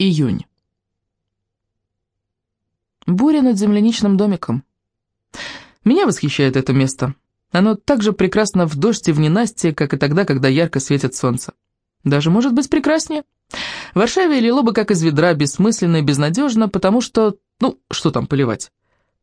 Июнь. Буря над земляничным домиком. Меня восхищает это место. Оно так же прекрасно в дождь и в ненастье, как и тогда, когда ярко светит солнце. Даже может быть прекраснее. В Варшаве лило бы как из ведра, бессмысленно и безнадежно, потому что, ну, что там поливать?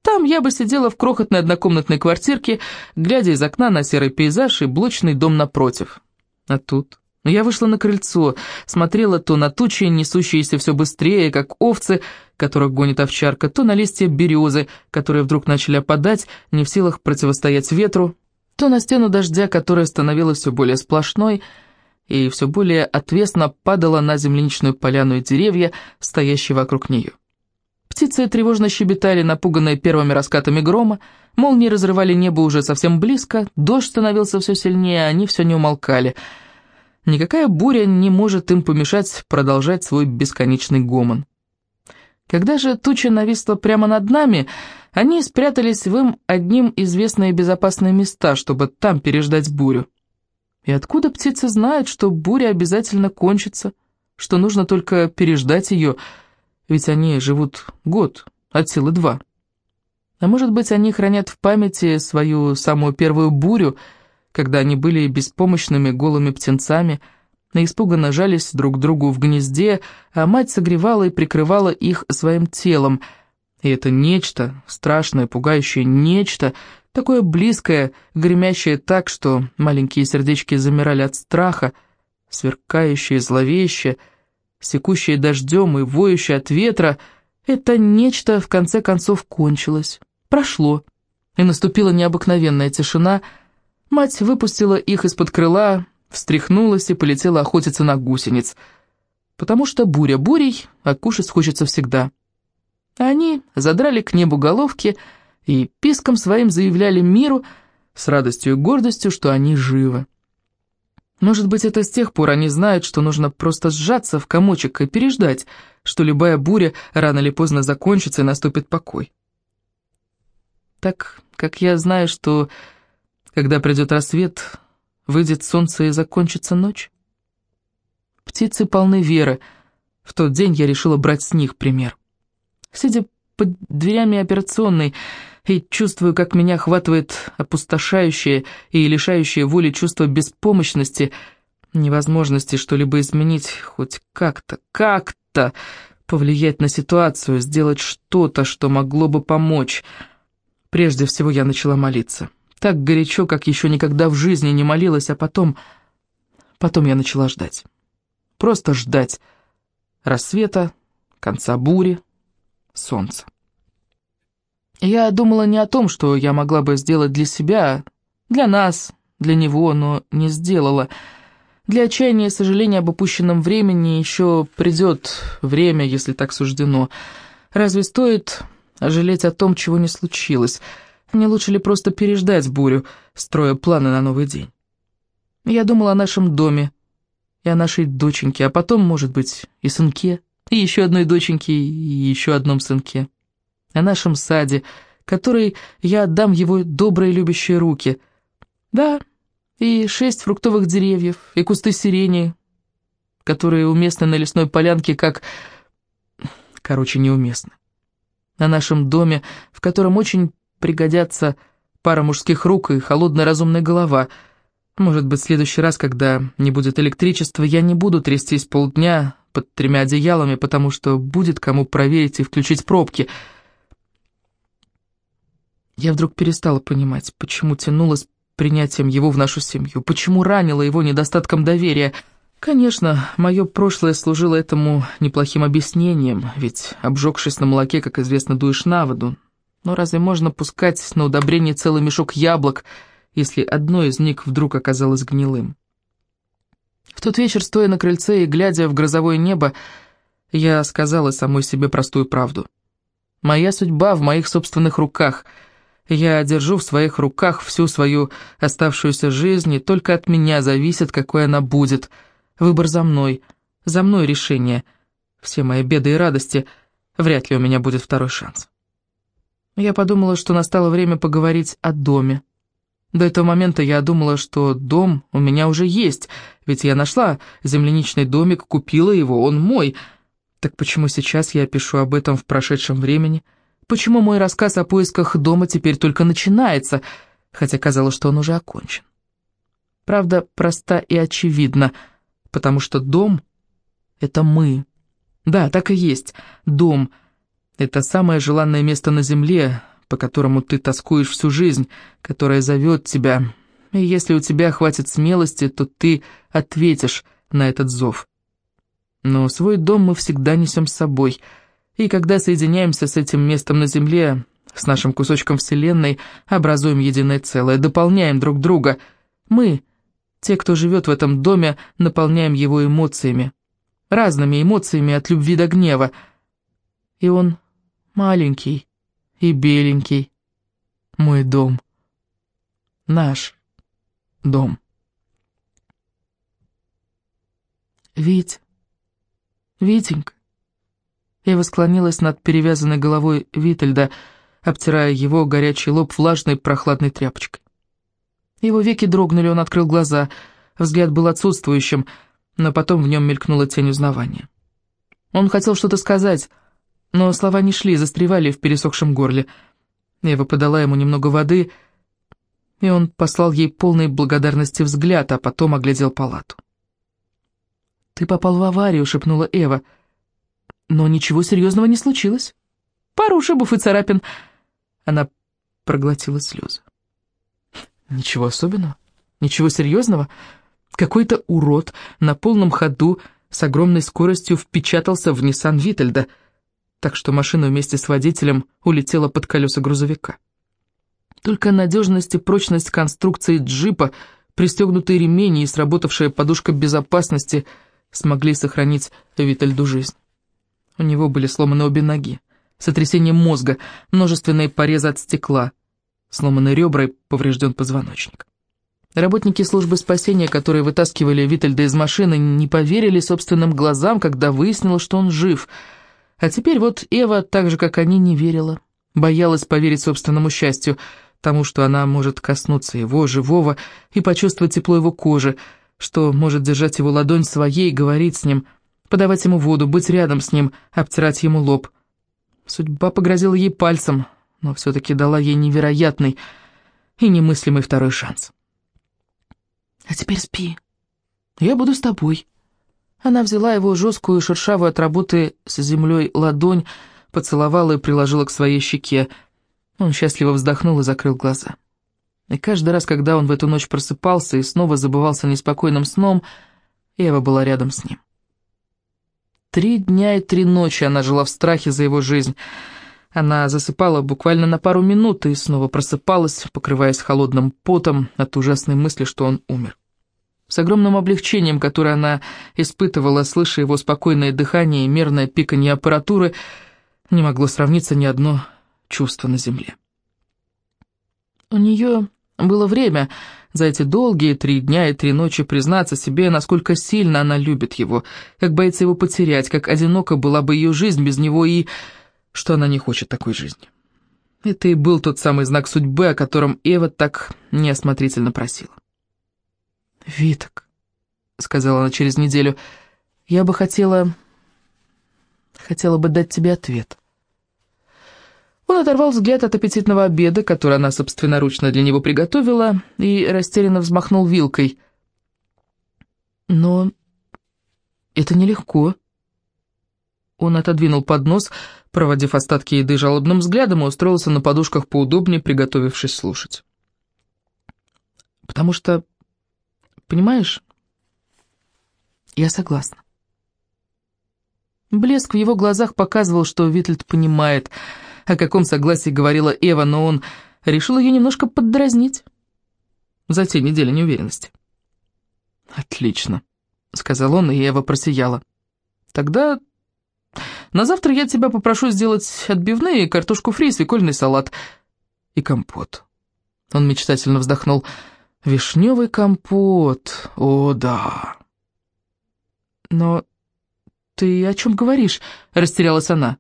Там я бы сидела в крохотной однокомнатной квартирке, глядя из окна на серый пейзаж и блочный дом напротив. А тут... Я вышла на крыльцо, смотрела то на тучи, несущиеся все быстрее, как овцы, которых гонит овчарка, то на листья березы, которые вдруг начали опадать, не в силах противостоять ветру, то на стену дождя, которая становилась все более сплошной и все более отвесно падала на земляничную поляну и деревья, стоящие вокруг нее. Птицы тревожно щебетали, напуганные первыми раскатами грома, молнии разрывали небо уже совсем близко, дождь становился все сильнее, а они все не умолкали — Никакая буря не может им помешать продолжать свой бесконечный гомон. Когда же туча нависла прямо над нами, они спрятались в им одним известные безопасные места, чтобы там переждать бурю. И откуда птицы знают, что буря обязательно кончится, что нужно только переждать ее, ведь они живут год, от силы два. А может быть, они хранят в памяти свою самую первую бурю — когда они были беспомощными голыми птенцами, на испуганно жались друг к другу в гнезде, а мать согревала и прикрывала их своим телом. И это нечто, страшное, пугающее нечто, такое близкое, гремящее так, что маленькие сердечки замирали от страха, сверкающее, зловещее, секущее дождем и воющее от ветра, это нечто в конце концов кончилось, прошло, и наступила необыкновенная тишина — Мать выпустила их из-под крыла, встряхнулась и полетела охотиться на гусениц, потому что буря бурей, а кушать хочется всегда. Они задрали к небу головки и писком своим заявляли миру с радостью и гордостью, что они живы. Может быть, это с тех пор они знают, что нужно просто сжаться в комочек и переждать, что любая буря рано или поздно закончится и наступит покой. Так как я знаю, что когда придет рассвет, выйдет солнце и закончится ночь. Птицы полны веры. В тот день я решила брать с них пример. Сидя под дверями операционной и чувствую, как меня охватывает опустошающее и лишающее воли чувство беспомощности, невозможности что-либо изменить, хоть как-то, как-то повлиять на ситуацию, сделать что-то, что могло бы помочь. Прежде всего я начала молиться так горячо, как еще никогда в жизни не молилась, а потом... Потом я начала ждать. Просто ждать рассвета, конца бури, солнца. Я думала не о том, что я могла бы сделать для себя, для нас, для него, но не сделала. Для отчаяния и сожаления об упущенном времени еще придет время, если так суждено. Разве стоит жалеть о том, чего не случилось?» Не лучше ли просто переждать бурю, строя планы на новый день? Я думала о нашем доме и о нашей доченьке, а потом, может быть, и сынке, и еще одной доченьке, и еще одном сынке. О нашем саде, который я отдам его добрые любящие руки. Да, и шесть фруктовых деревьев, и кусты сирени, которые уместны на лесной полянке как... Короче, неуместны. О нашем доме, в котором очень пригодятся пара мужских рук и холодная разумная голова. Может быть, в следующий раз, когда не будет электричества, я не буду трястись полдня под тремя одеялами, потому что будет кому проверить и включить пробки. Я вдруг перестала понимать, почему тянулась принятием его в нашу семью, почему ранила его недостатком доверия. Конечно, мое прошлое служило этому неплохим объяснением, ведь, обжегшись на молоке, как известно, дуешь на воду, но разве можно пускать на удобрение целый мешок яблок, если одно из них вдруг оказалось гнилым? В тот вечер, стоя на крыльце и глядя в грозовое небо, я сказала самой себе простую правду. Моя судьба в моих собственных руках. Я держу в своих руках всю свою оставшуюся жизнь, и только от меня зависит, какой она будет. Выбор за мной, за мной решение. Все мои беды и радости, вряд ли у меня будет второй шанс. Я подумала, что настало время поговорить о доме. До этого момента я думала, что дом у меня уже есть, ведь я нашла земляничный домик, купила его, он мой. Так почему сейчас я пишу об этом в прошедшем времени? Почему мой рассказ о поисках дома теперь только начинается, хотя казалось, что он уже окончен? Правда, проста и очевидна, потому что дом — это мы. Да, так и есть. Дом — это самое желанное место на земле, по которому ты тоскуешь всю жизнь, которое зовет тебя. И если у тебя хватит смелости, то ты ответишь на этот зов. Но свой дом мы всегда несем с собой, и когда соединяемся с этим местом на земле, с нашим кусочком Вселенной, образуем единое целое, дополняем друг друга. Мы, те, кто живет в этом доме, наполняем его эмоциями, разными эмоциями от любви до гнева. И он маленький и беленький, мой дом, наш дом. Вить, Витенька. Ева склонилась над перевязанной головой Витальда, обтирая его горячий лоб влажной прохладной тряпочкой. Его веки дрогнули, он открыл глаза. Взгляд был отсутствующим, но потом в нем мелькнула тень узнавания. Он хотел что-то сказать, но слова не шли, застревали в пересохшем горле. Ева подала ему немного воды, и он послал ей полный благодарности взгляд, а потом оглядел палату. «Ты попал в аварию», — шепнула Эва. «Но ничего серьезного не случилось. Пару ушибов и царапин». Она проглотила слезы. «Ничего особенного? Ничего серьезного? Какой-то урод на полном ходу с огромной скоростью впечатался в Ниссан Витальда, так что машина вместе с водителем улетела под колеса грузовика. Только надежность и прочность конструкции джипа, пристегнутые ремени и сработавшая подушка безопасности — смогли сохранить Витальду жизнь. У него были сломаны обе ноги, сотрясение мозга, множественные порезы от стекла, сломаны ребра и поврежден позвоночник. Работники службы спасения, которые вытаскивали Витальда из машины, не поверили собственным глазам, когда выяснилось, что он жив. А теперь вот Эва, так же, как они, не верила. Боялась поверить собственному счастью, тому, что она может коснуться его, живого, и почувствовать тепло его кожи, что может держать его ладонь своей, говорить с ним, подавать ему воду, быть рядом с ним, обтирать ему лоб. Судьба погрозила ей пальцем, но все-таки дала ей невероятный и немыслимый второй шанс. «А теперь спи. Я буду с тобой». Она взяла его жесткую, шершавую от работы с землей ладонь, поцеловала и приложила к своей щеке. Он счастливо вздохнул и закрыл глаза. И каждый раз, когда он в эту ночь просыпался и снова забывался неспокойным сном, Эва была рядом с ним. Три дня и три ночи она жила в страхе за его жизнь. Она засыпала буквально на пару минут и снова просыпалась, покрываясь холодным потом от ужасной мысли, что он умер. С огромным облегчением, которое она испытывала, слыша его спокойное дыхание и мерное пиканье аппаратуры, не могло сравниться ни одно чувство на земле. У нее было время за эти долгие три дня и три ночи признаться себе, насколько сильно она любит его, как боится его потерять, как одинока была бы ее жизнь без него и что она не хочет такой жизни. Это и был тот самый знак судьбы, о котором Эва так неосмотрительно просила. «Виток», — сказала она через неделю, — «я бы хотела... хотела бы дать тебе ответ». Он оторвал взгляд от аппетитного обеда, который она собственноручно для него приготовила, и растерянно взмахнул вилкой. «Но это нелегко». Он отодвинул поднос, проводив остатки еды жалобным взглядом, и устроился на подушках поудобнее, приготовившись слушать. «Потому что, понимаешь, я согласна». Блеск в его глазах показывал, что Витльд понимает — о каком согласии говорила Эва, но он решил ее немножко поддразнить. За те недели неуверенности. «Отлично», — сказал он, и Эва просияла. «Тогда на завтра я тебя попрошу сделать отбивные, картошку фри, свекольный салат и компот». Он мечтательно вздохнул. «Вишневый компот, о да». «Но ты о чем говоришь?» — растерялась она.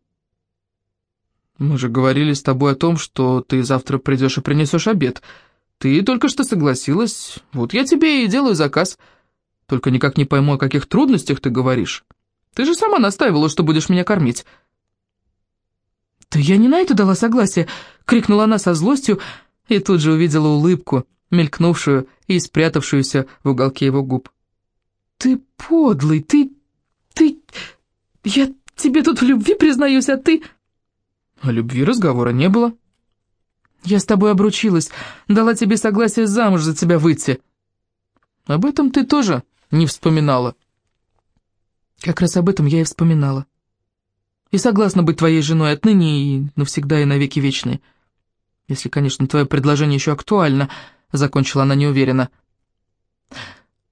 «Мы же говорили с тобой о том, что ты завтра придешь и принесешь обед. Ты только что согласилась, вот я тебе и делаю заказ. Только никак не пойму, о каких трудностях ты говоришь. Ты же сама настаивала, что будешь меня кормить». «Да я не на это дала согласие!» — крикнула она со злостью и тут же увидела улыбку, мелькнувшую и спрятавшуюся в уголке его губ. «Ты подлый, ты... ты... я тебе тут в любви признаюсь, а ты...» «О любви разговора не было». «Я с тобой обручилась, дала тебе согласие замуж за тебя выйти». «Об этом ты тоже не вспоминала». «Как раз об этом я и вспоминала. И согласна быть твоей женой отныне и навсегда и навеки вечной. Если, конечно, твое предложение еще актуально», — закончила она неуверенно.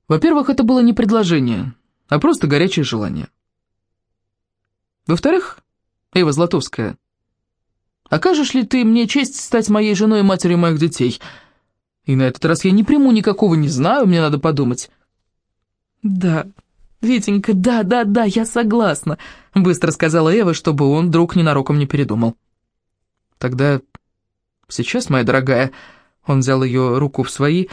«Во-первых, это было не предложение, а просто горячее желание. Во-вторых, Эва Златовская, окажешь ли ты мне честь стать моей женой и матерью моих детей? И на этот раз я не приму никакого «не знаю», мне надо подумать». «Да, Витенька, да, да, да, я согласна», — быстро сказала Эва, чтобы он вдруг ненароком не передумал. «Тогда сейчас, моя дорогая...» Он взял ее руку в свои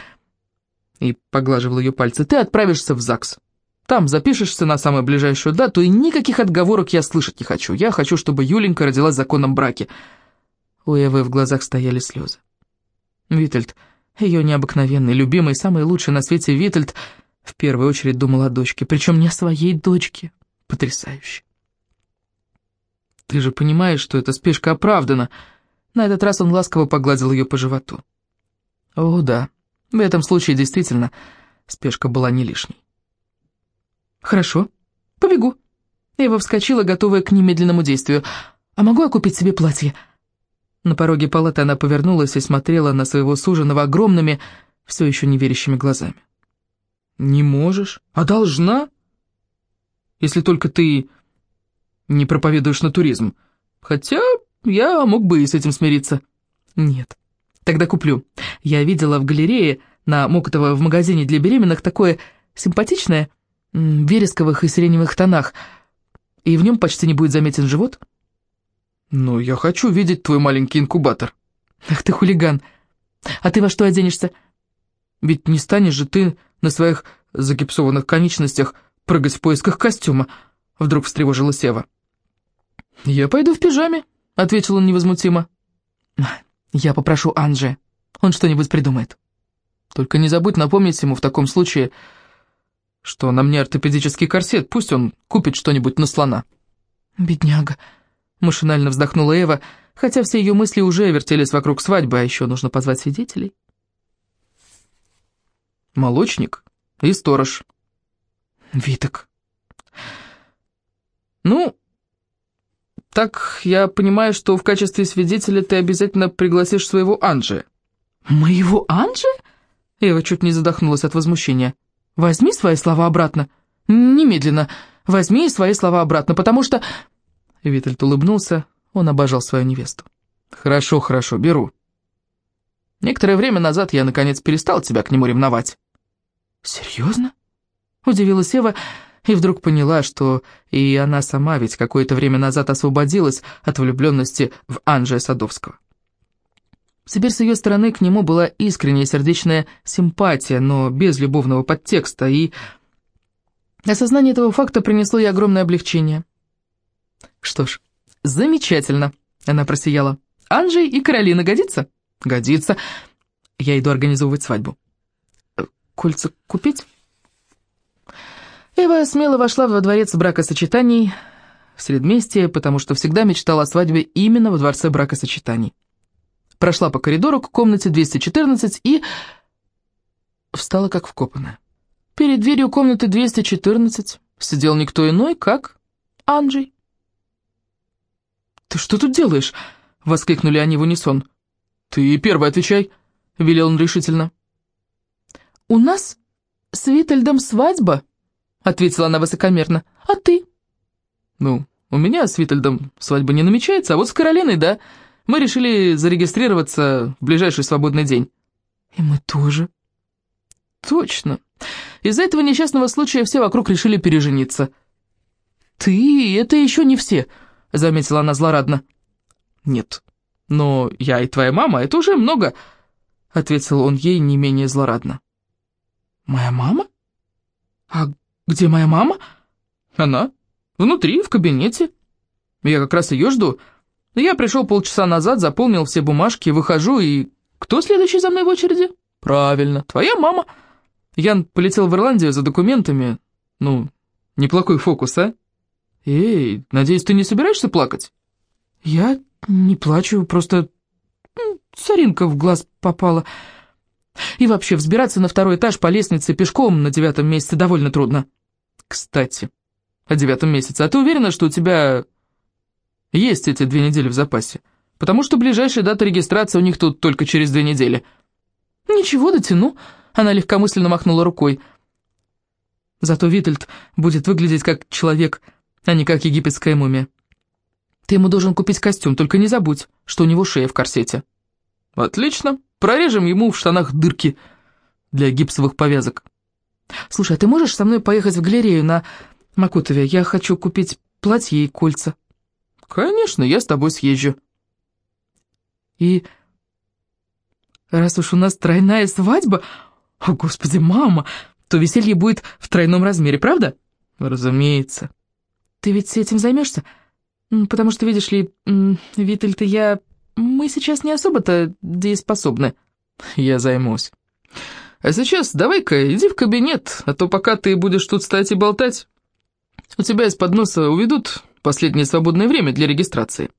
и поглаживал ее пальцы. «Ты отправишься в ЗАГС. Там запишешься на самую ближайшую дату, и никаких отговорок я слышать не хочу. Я хочу, чтобы Юленька родилась в законном браке». У Эвы в глазах стояли слезы. Витальд, ее необыкновенный, любимый, самый лучший на свете Витальд, в первую очередь думал о дочке, причем не о своей дочке. Потрясающе. «Ты же понимаешь, что эта спешка оправдана», на этот раз он ласково погладил ее по животу. О, да, в этом случае действительно спешка была не лишней. «Хорошо, побегу». Ева вскочила, готовая к немедленному действию. «А могу я купить себе платье?» На пороге палаты она повернулась и смотрела на своего суженого огромными, все еще неверящими глазами. «Не можешь, а должна, если только ты не проповедуешь натуризм. Хотя я мог бы и с этим смириться. Нет. Тогда куплю. Я видела в галерее на Мокотово в магазине для беременных такое симпатичное, в вересковых и сиреневых тонах, и в нем почти не будет заметен живот. Ну, я хочу видеть твой маленький инкубатор. Ах ты хулиган. А ты во что оденешься? Ведь не станешь же ты на своих загипсованных конечностях прыгать в поисках костюма, вдруг встревожила Сева. Я пойду в пижаме. — ответил он невозмутимо. «Я попрошу Анже. Он что-нибудь придумает. Только не забудь напомнить ему в таком случае, что на мне ортопедический корсет, пусть он купит что-нибудь на слона». «Бедняга», — машинально вздохнула Эва, хотя все ее мысли уже вертелись вокруг свадьбы, а еще нужно позвать свидетелей. «Молочник и сторож». «Виток». «Ну, «Так я понимаю, что в качестве свидетеля ты обязательно пригласишь своего Анджи». «Моего Анджи?» Эва чуть не задохнулась от возмущения. «Возьми свои слова обратно. Немедленно. Возьми свои слова обратно, потому что...» Витальд улыбнулся, он обожал свою невесту. «Хорошо, хорошо, беру. Некоторое время назад я, наконец, перестал тебя к нему ревновать». «Серьезно?» — удивилась Эва, — и вдруг поняла, что и она сама ведь какое-то время назад освободилась от влюбленности в Анджея Садовского. Теперь с ее стороны к нему была искренняя сердечная симпатия, но без любовного подтекста, и осознание этого факта принесло ей огромное облегчение. «Что ж, замечательно», — она просияла. «Анджей и Каролина годится?» «Годится. Я иду организовывать свадьбу». «Кольца купить?» Эва смело вошла во дворец бракосочетаний в Средместье, потому что всегда мечтала о свадьбе именно во дворце бракосочетаний. Прошла по коридору к комнате 214 и... встала как вкопанная. Перед дверью комнаты 214 сидел никто иной, как Анджей. «Ты что тут делаешь?» — воскликнули они в унисон. «Ты первый отвечай», — велел он решительно. «У нас с Витальдом свадьба», — ответила она высокомерно. «А ты?» «Ну, у меня с Витальдом свадьба не намечается, а вот с Каролиной, да. Мы решили зарегистрироваться в ближайший свободный день». «И мы тоже». «Точно. Из-за этого несчастного случая все вокруг решили пережениться». «Ты — это еще не все», — заметила она злорадно. «Нет, но я и твоя мама — это уже много», — ответил он ей не менее злорадно. «Моя мама? А «Где моя мама?» «Она. Внутри, в кабинете. Я как раз ее жду. Я пришел полчаса назад, заполнил все бумажки, выхожу, и... Кто следующий за мной в очереди? Правильно, твоя мама. Ян полетел в Ирландию за документами. Ну, неплохой фокус, а? Эй, надеюсь, ты не собираешься плакать? Я не плачу, просто соринка в глаз попала. И вообще, взбираться на второй этаж по лестнице пешком на девятом месяце довольно трудно. Кстати, о девятом месяце. А ты уверена, что у тебя есть эти две недели в запасе? Потому что ближайшая дата регистрации у них тут только через две недели. Ничего, дотяну. Она легкомысленно махнула рукой. Зато Витальд будет выглядеть как человек, а не как египетская мумия. Ты ему должен купить костюм, только не забудь, что у него шея в корсете. Отлично. Прорежем ему в штанах дырки для гипсовых повязок. Слушай, а ты можешь со мной поехать в галерею на Макутове? Я хочу купить платье и кольца. Конечно, я с тобой съезжу. И раз уж у нас тройная свадьба... О, господи, мама, то веселье будет в тройном размере, правда? Разумеется. Ты ведь этим займешься? Потому что, видишь ли, Виталь, и я мы сейчас не особо-то дееспособны. Я займусь. А сейчас давай-ка иди в кабинет, а то пока ты будешь тут стать и болтать, у тебя из-под носа уведут последнее свободное время для регистрации.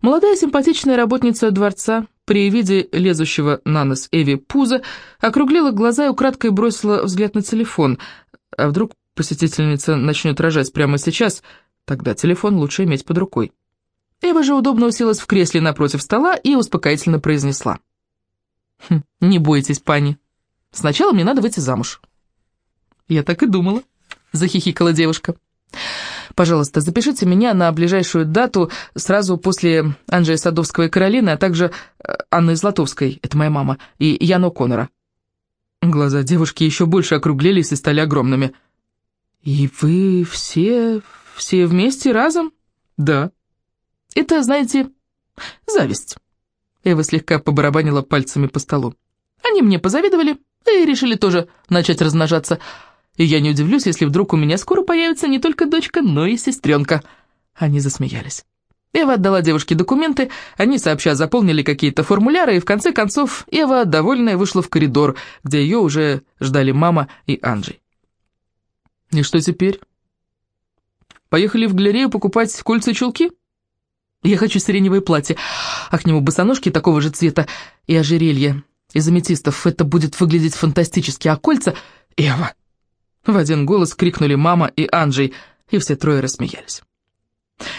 Молодая симпатичная работница дворца при виде лезущего на нос Эви пуза округлила глаза и украдкой бросила взгляд на телефон. А вдруг посетительница начнет рожать прямо сейчас, тогда телефон лучше иметь под рукой. Эва же удобно уселась в кресле напротив стола и успокоительно произнесла. «Хм, «Не бойтесь, пани. Сначала мне надо выйти замуж». «Я так и думала», — захихикала девушка. «Пожалуйста, запишите меня на ближайшую дату сразу после Анджея Садовского и Каролины, а также э, Анны Златовской, это моя мама, и Яна Коннора». Глаза девушки еще больше округлились и стали огромными. «И вы все... все вместе разом?» «Да», это, знаете, зависть. Эва слегка побарабанила пальцами по столу. Они мне позавидовали и решили тоже начать размножаться. И я не удивлюсь, если вдруг у меня скоро появится не только дочка, но и сестренка. Они засмеялись. Эва отдала девушке документы, они сообща заполнили какие-то формуляры, и в конце концов Эва, довольная, вышла в коридор, где ее уже ждали мама и Анджей. «И что теперь? Поехали в галерею покупать кольца и чулки?» Я хочу сиреневое платье, а к нему босоножки такого же цвета и ожерелье из аметистов. Это будет выглядеть фантастически, а кольца... Эва!» В один голос крикнули мама и Анджей, и все трое рассмеялись.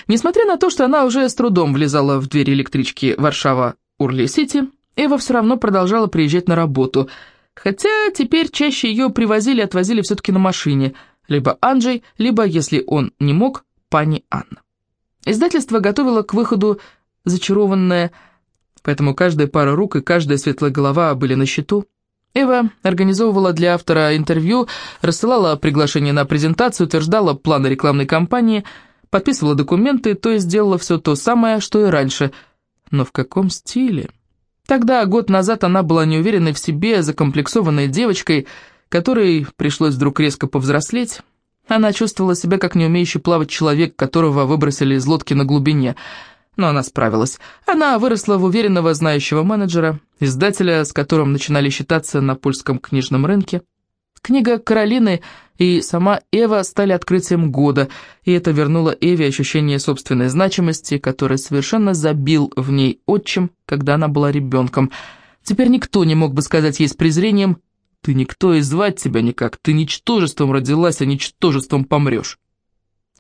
Несмотря на то, что она уже с трудом влезала в дверь электрички Варшава-Урли-Сити, Эва все равно продолжала приезжать на работу, хотя теперь чаще ее привозили и отвозили все-таки на машине, либо Анджей, либо, если он не мог, пани Анна. Издательство готовило к выходу зачарованное, поэтому каждая пара рук и каждая светлая голова были на счету. Эва организовывала для автора интервью, рассылала приглашение на презентацию, утверждала планы рекламной кампании, подписывала документы, то есть делала все то самое, что и раньше. Но в каком стиле? Тогда, год назад, она была неуверенной в себе, закомплексованной девочкой, которой пришлось вдруг резко повзрослеть. Она чувствовала себя как не умеющий плавать человек, которого выбросили из лодки на глубине. Но она справилась. Она выросла в уверенного знающего менеджера, издателя, с которым начинали считаться на польском книжном рынке. Книга Каролины и сама Эва стали открытием года, и это вернуло Эве ощущение собственной значимости, которое совершенно забил в ней отчим, когда она была ребенком. Теперь никто не мог бы сказать ей с презрением ты никто и звать тебя никак. Ты ничтожеством родилась, а ничтожеством помрешь.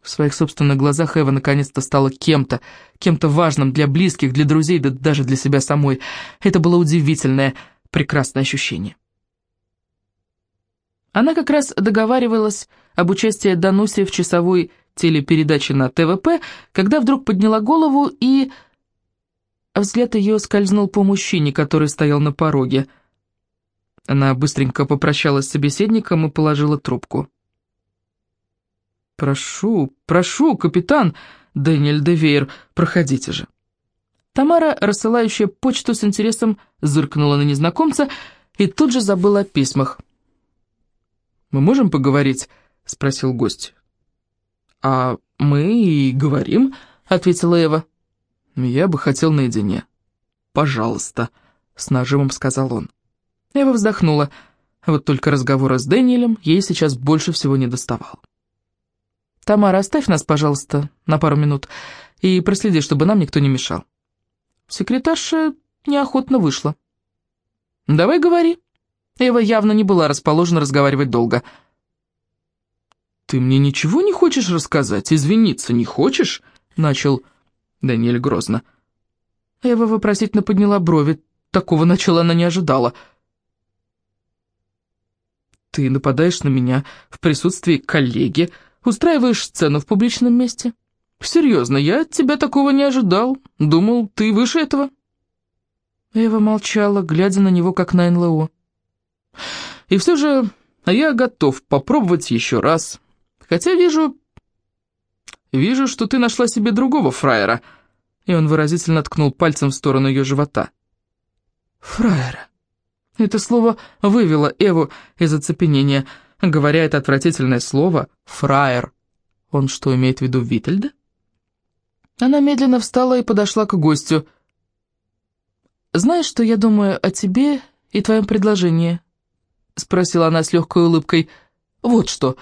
В своих собственных глазах Эва наконец-то стала кем-то, кем-то важным для близких, для друзей, да даже для себя самой. Это было удивительное, прекрасное ощущение. Она как раз договаривалась об участии Дануси в часовой телепередаче на ТВП, когда вдруг подняла голову и... Взгляд ее скользнул по мужчине, который стоял на пороге – она быстренько попрощалась с собеседником и положила трубку. «Прошу, прошу, капитан Дэниэль Девейр, проходите же». Тамара, рассылающая почту с интересом, зыркнула на незнакомца и тут же забыла о письмах. «Мы можем поговорить?» — спросил гость. «А мы и говорим», — ответила Эва. «Я бы хотел наедине». «Пожалуйста», — с нажимом сказал он. Эва вздохнула. Вот только разговора с Дэниелем ей сейчас больше всего не доставал. «Тамара, оставь нас, пожалуйста, на пару минут, и проследи, чтобы нам никто не мешал». Секретарша неохотно вышла. «Давай говори». Эва явно не была расположена разговаривать долго. «Ты мне ничего не хочешь рассказать? Извиниться не хочешь?» — начал Даниэль грозно. Эва вопросительно подняла брови. Такого начала она не ожидала. «Ты нападаешь на меня в присутствии коллеги, устраиваешь сцену в публичном месте. Серьезно, я от тебя такого не ожидал. Думал, ты выше этого». Эва молчала, глядя на него, как на НЛО. «И все же я готов попробовать еще раз. Хотя вижу... Вижу, что ты нашла себе другого фраера». И он выразительно ткнул пальцем в сторону ее живота. «Фраера». Это слово вывело Эву из оцепенения. Говоря это отвратительное слово «фраер». Он что, имеет в виду Витальда? Она медленно встала и подошла к гостю. «Знаешь, что я думаю о тебе и твоем предложении?» Спросила она с легкой улыбкой. «Вот что».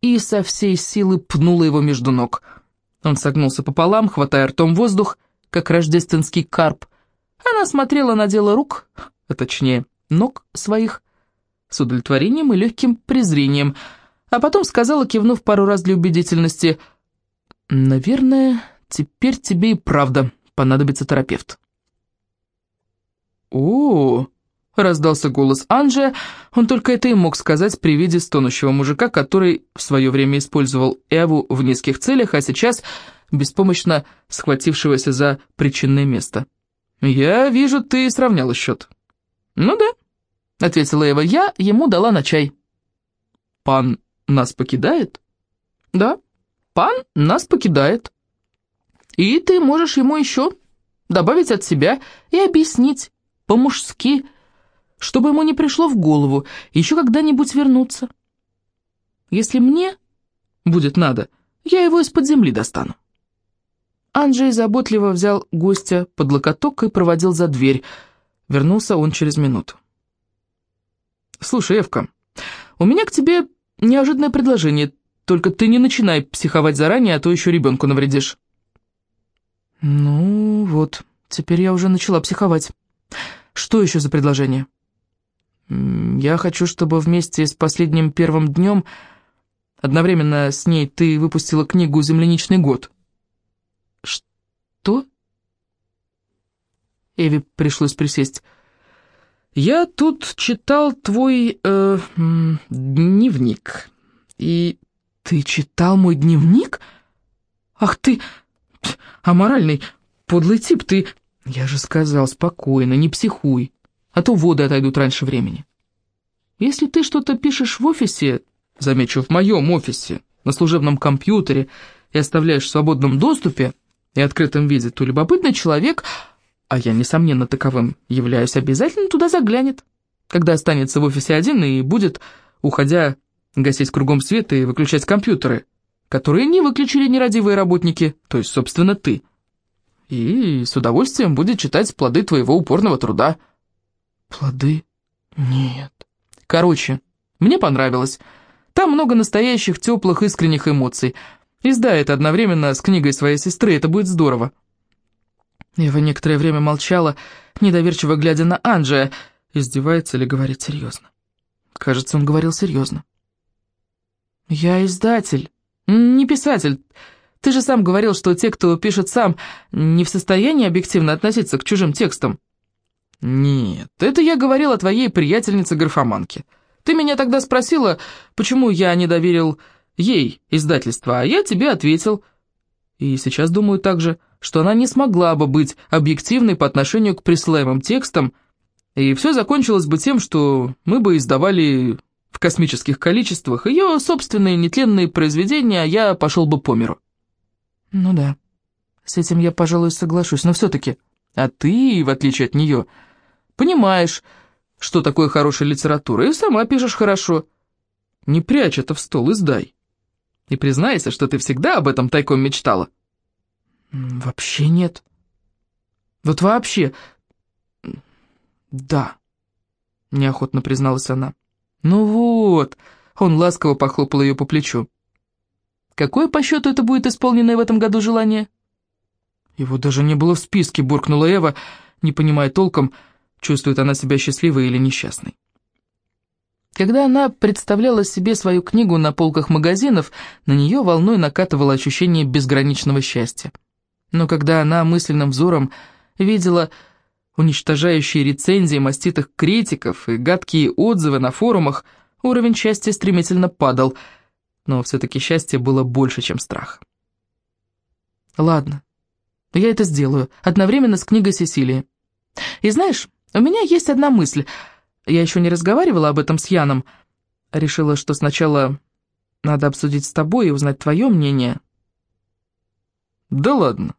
И со всей силы пнула его между ног. Он согнулся пополам, хватая ртом воздух, как рождественский карп. Она смотрела на дело рук, а точнее, ног своих, с удовлетворением и легким презрением, а потом сказала, кивнув пару раз для убедительности, «Наверное, теперь тебе и правда понадобится терапевт». «О, раздался голос Анджия, он только это и мог сказать при виде стонущего мужика, который в свое время использовал Эву в низких целях, а сейчас беспомощно схватившегося за причинное место. «Я вижу, ты сравняла счет». «Ну да», — ответила Эва, — «я ему дала на чай». «Пан нас покидает?» «Да, пан нас покидает. И ты можешь ему еще добавить от себя и объяснить по-мужски, чтобы ему не пришло в голову еще когда-нибудь вернуться. Если мне будет надо, я его из-под земли достану». Анджей заботливо взял гостя под локоток и проводил за дверь. Вернулся он через минуту. «Слушай, Эвка, у меня к тебе неожиданное предложение, только ты не начинай психовать заранее, а то еще ребенку навредишь». «Ну вот, теперь я уже начала психовать. Что еще за предложение?» «Я хочу, чтобы вместе с последним первым днем одновременно с ней ты выпустила книгу «Земляничный год». «Что?» Эви пришлось присесть. «Я тут читал твой э, дневник, и...» «Ты читал мой дневник? Ах ты, аморальный, подлый тип, ты...» «Я же сказал, спокойно, не психуй, а то воды отойдут раньше времени. Если ты что-то пишешь в офисе, замечу, в моем офисе, на служебном компьютере, и оставляешь в свободном доступе и открытом виде, то любопытный человек, а я, несомненно, таковым являюсь, обязательно туда заглянет, когда останется в офисе один и будет, уходя, гасить кругом света и выключать компьютеры, которые не выключили нерадивые работники, то есть, собственно, ты. И с удовольствием будет читать плоды твоего упорного труда. Плоды? Нет. Короче, мне понравилось. Там много настоящих, теплых, искренних эмоций. Издай это одновременно с книгой своей сестры, это будет здорово. Ева некоторое время молчала, недоверчиво глядя на Анджия, издевается или говорит серьезно. Кажется, он говорил серьезно. «Я издатель, не писатель. Ты же сам говорил, что те, кто пишет сам, не в состоянии объективно относиться к чужим текстам». «Нет, это я говорил о твоей приятельнице-графоманке. Ты меня тогда спросила, почему я не доверил ей издательство, а я тебе ответил. И сейчас думаю также, что она не смогла бы быть объективной по отношению к присылаемым текстам, и все закончилось бы тем, что мы бы издавали в космических количествах ее собственные нетленные произведения, а я пошел бы по миру. Ну да, с этим я, пожалуй, соглашусь, но все-таки... А ты, в отличие от нее, понимаешь, что такое хорошая литература, и сама пишешь хорошо. Не прячь это в стол, издай. И признайся, что ты всегда об этом тайком мечтала. Вообще нет. Вот вообще... Да, неохотно призналась она. Ну вот, он ласково похлопал ее по плечу. Какое по счету это будет исполненное в этом году желание? Его даже не было в списке, буркнула Эва, не понимая толком, чувствует она себя счастливой или несчастной. Когда она представляла себе свою книгу на полках магазинов, на нее волной накатывало ощущение безграничного счастья. Но когда она мысленным взором видела уничтожающие рецензии маститых критиков и гадкие отзывы на форумах, уровень счастья стремительно падал, но все-таки счастье было больше, чем страх. «Ладно, я это сделаю, одновременно с книгой Сесилии. И знаешь, у меня есть одна мысль. Я еще не разговаривала об этом с Яном. Решила, что сначала надо обсудить с тобой и узнать твое мнение». «Да ладно.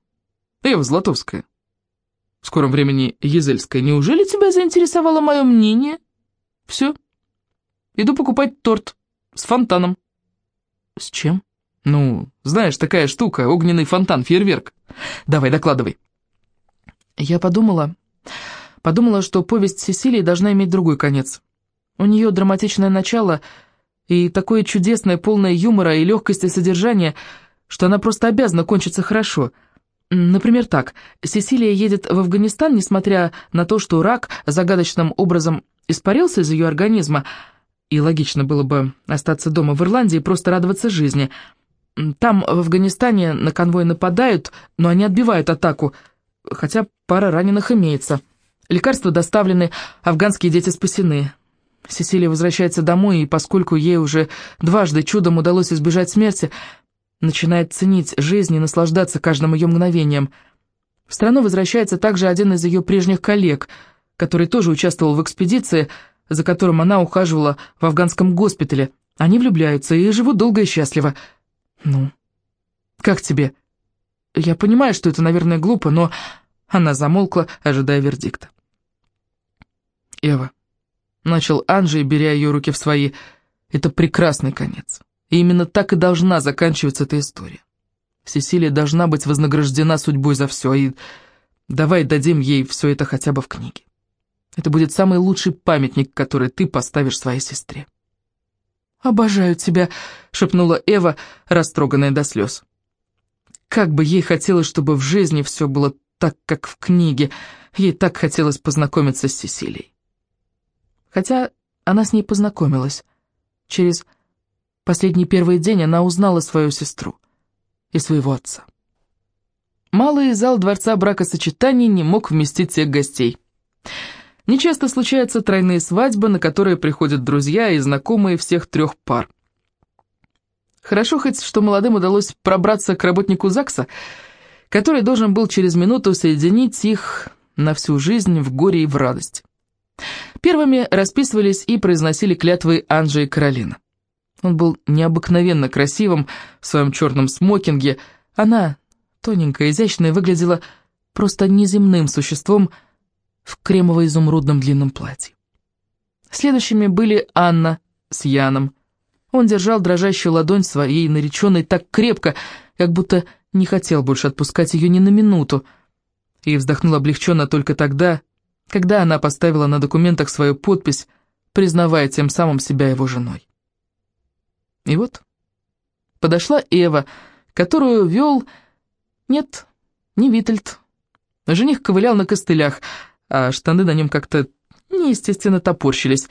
Эва Златовская. В скором времени Езельская. Неужели тебя заинтересовало мое мнение? Все. Иду покупать торт с фонтаном». «С чем?» «Ну, знаешь, такая штука, огненный фонтан, фейерверк. Давай, докладывай». Я подумала... Подумала, что повесть Сесилии должна иметь другой конец. У нее драматичное начало и такое чудесное, полное юмора и легкости содержания, что она просто обязана кончиться хорошо. Например, так. Сесилия едет в Афганистан, несмотря на то, что рак загадочным образом испарился из ее организма, и логично было бы остаться дома в Ирландии и просто радоваться жизни. Там, в Афганистане, на конвой нападают, но они отбивают атаку, хотя пара раненых имеется. Лекарства доставлены, афганские дети спасены. Сесилия возвращается домой, и поскольку ей уже дважды чудом удалось избежать смерти, начинает ценить жизнь и наслаждаться каждым ее мгновением. В страну возвращается также один из ее прежних коллег, который тоже участвовал в экспедиции, за которым она ухаживала в афганском госпитале. Они влюбляются и живут долго и счастливо. Ну, как тебе? Я понимаю, что это, наверное, глупо, но... Она замолкла, ожидая вердикта. Эва, начал Анджей, беря ее руки в свои, это прекрасный конец. И именно так и должна заканчиваться эта история. Сесилия должна быть вознаграждена судьбой за все, и давай дадим ей все это хотя бы в книге. Это будет самый лучший памятник, который ты поставишь своей сестре. «Обожаю тебя», — шепнула Эва, растроганная до слез. Как бы ей хотелось, чтобы в жизни все было так, как в книге. Ей так хотелось познакомиться с Сесилией. Хотя она с ней познакомилась. Через последний первый день она узнала свою сестру и своего отца. Малый зал дворца бракосочетаний не мог вместить всех гостей. Нечасто случаются тройные свадьбы, на которые приходят друзья и знакомые всех трех пар. Хорошо хоть, что молодым удалось пробраться к работнику ЗАГСа, который должен был через минуту соединить их на всю жизнь в горе и в радость. Первыми расписывались и произносили клятвы Анжи и Каролина. Он был необыкновенно красивым в своем черном смокинге, она, тоненькая, изящная, выглядела просто неземным существом, в кремово-изумрудном длинном платье. Следующими были Анна с Яном. Он держал дрожащую ладонь своей нареченной так крепко, как будто не хотел больше отпускать ее ни на минуту, и вздохнул облегченно только тогда, когда она поставила на документах свою подпись, признавая тем самым себя его женой. И вот подошла Эва, которую вел... Нет, не Витальд. Жених ковылял на костылях, а штаны на нем как-то неестественно топорщились,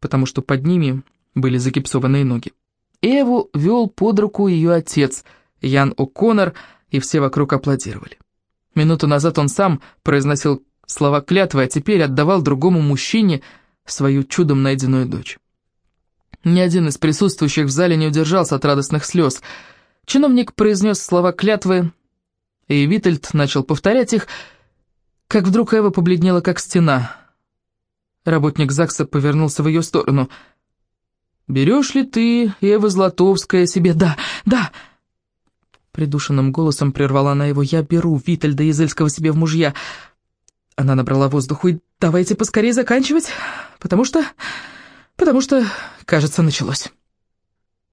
потому что под ними были загипсованные ноги. Эву вел под руку ее отец, Ян О'Коннор, и все вокруг аплодировали. Минуту назад он сам произносил слова клятвы, а теперь отдавал другому мужчине свою чудом найденную дочь. Ни один из присутствующих в зале не удержался от радостных слез. Чиновник произнес слова клятвы, и Витальд начал повторять их, как вдруг Эва побледнела, как стена. Работник ЗАГСа повернулся в ее сторону. «Берешь ли ты, Эва Златовская, себе...» «Да, да!» Придушенным голосом прервала она его. «Я беру Витальда Язельского себе в мужья». Она набрала воздуху. «И давайте поскорее заканчивать, потому что... потому что, кажется, началось».